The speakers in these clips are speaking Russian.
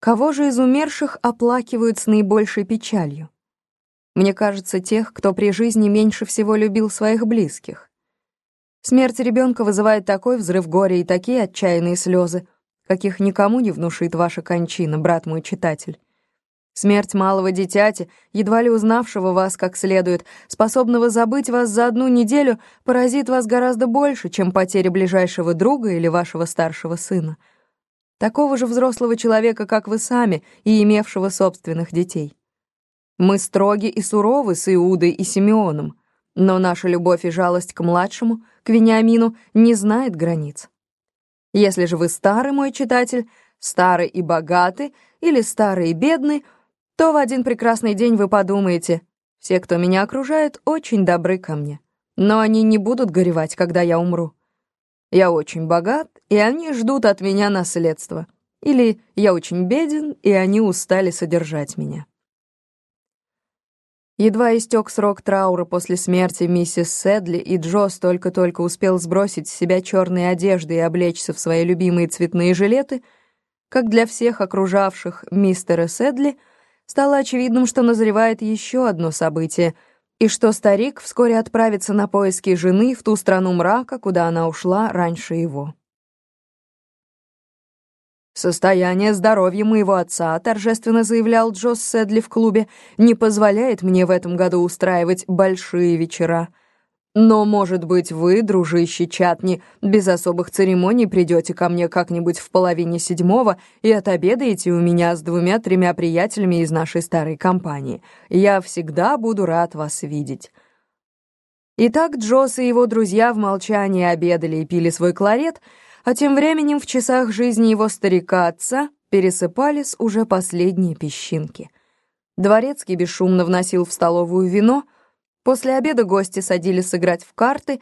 Кого же из умерших оплакивают с наибольшей печалью? Мне кажется, тех, кто при жизни меньше всего любил своих близких. Смерть ребенка вызывает такой взрыв горя и такие отчаянные слезы, каких никому не внушит ваша кончина, брат мой читатель. Смерть малого дитяти, едва ли узнавшего вас как следует, способного забыть вас за одну неделю, поразит вас гораздо больше, чем потеря ближайшего друга или вашего старшего сына. Такого же взрослого человека, как вы сами, и имевшего собственных детей. Мы строги и суровы с Иудой и Симеоном, но наша любовь и жалость к младшему, к Вениамину, не знает границ. Если же вы старый мой читатель, старый и богатый, или старый и бедный, то в один прекрасный день вы подумаете, все, кто меня окружает, очень добры ко мне, но они не будут горевать, когда я умру. Я очень богат, и они ждут от меня наследства. Или я очень беден, и они устали содержать меня. Едва истек срок траура после смерти миссис Седли, и Джосс только-только успел сбросить с себя черные одежды и облечься в свои любимые цветные жилеты, как для всех окружавших мистера Седли стало очевидным, что назревает еще одно событие, и что старик вскоре отправится на поиски жены в ту страну мрака, куда она ушла раньше его. «Состояние здоровья моего отца», — торжественно заявлял Джосс Сэдли в клубе, «не позволяет мне в этом году устраивать большие вечера. Но, может быть, вы, дружище Чатни, без особых церемоний придете ко мне как-нибудь в половине седьмого и отобедаете у меня с двумя-тремя приятелями из нашей старой компании. Я всегда буду рад вас видеть». Итак, Джосс и его друзья в молчании обедали и пили свой кларет — а тем временем в часах жизни его старика-отца пересыпались уже последние песчинки. Дворецкий бесшумно вносил в столовую вино, после обеда гости садились сыграть в карты,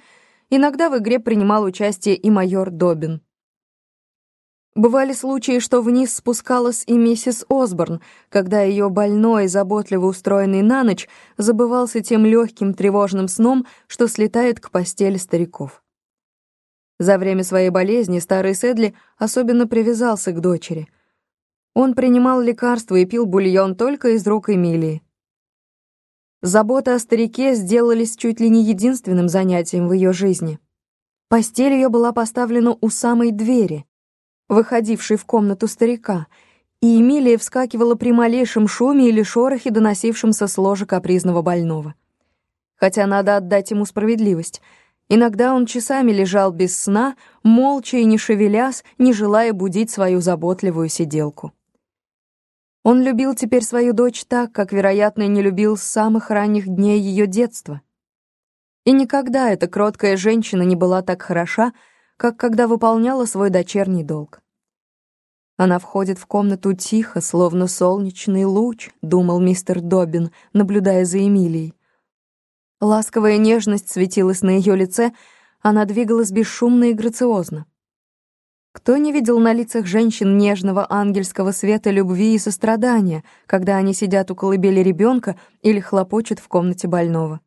иногда в игре принимал участие и майор Добин. Бывали случаи, что вниз спускалась и миссис Осборн, когда ее больной, заботливо устроенный на ночь, забывался тем легким тревожным сном, что слетает к постели стариков. За время своей болезни старый Седли особенно привязался к дочери. Он принимал лекарства и пил бульон только из рук Эмилии. Забота о старике сделались чуть ли не единственным занятием в ее жизни. Постель ее была поставлена у самой двери, выходившей в комнату старика, и Эмилия вскакивала при малейшем шуме или шорохе, доносившемся с ложа капризного больного. Хотя надо отдать ему справедливость — Иногда он часами лежал без сна, молча и не шевелясь, не желая будить свою заботливую сиделку. Он любил теперь свою дочь так, как, вероятно, не любил с самых ранних дней ее детства. И никогда эта кроткая женщина не была так хороша, как когда выполняла свой дочерний долг. Она входит в комнату тихо, словно солнечный луч, думал мистер Добин, наблюдая за Эмилией. Ласковая нежность светилась на ее лице, она двигалась бесшумно и грациозно. Кто не видел на лицах женщин нежного ангельского света любви и сострадания, когда они сидят у колыбели ребенка или хлопочут в комнате больного?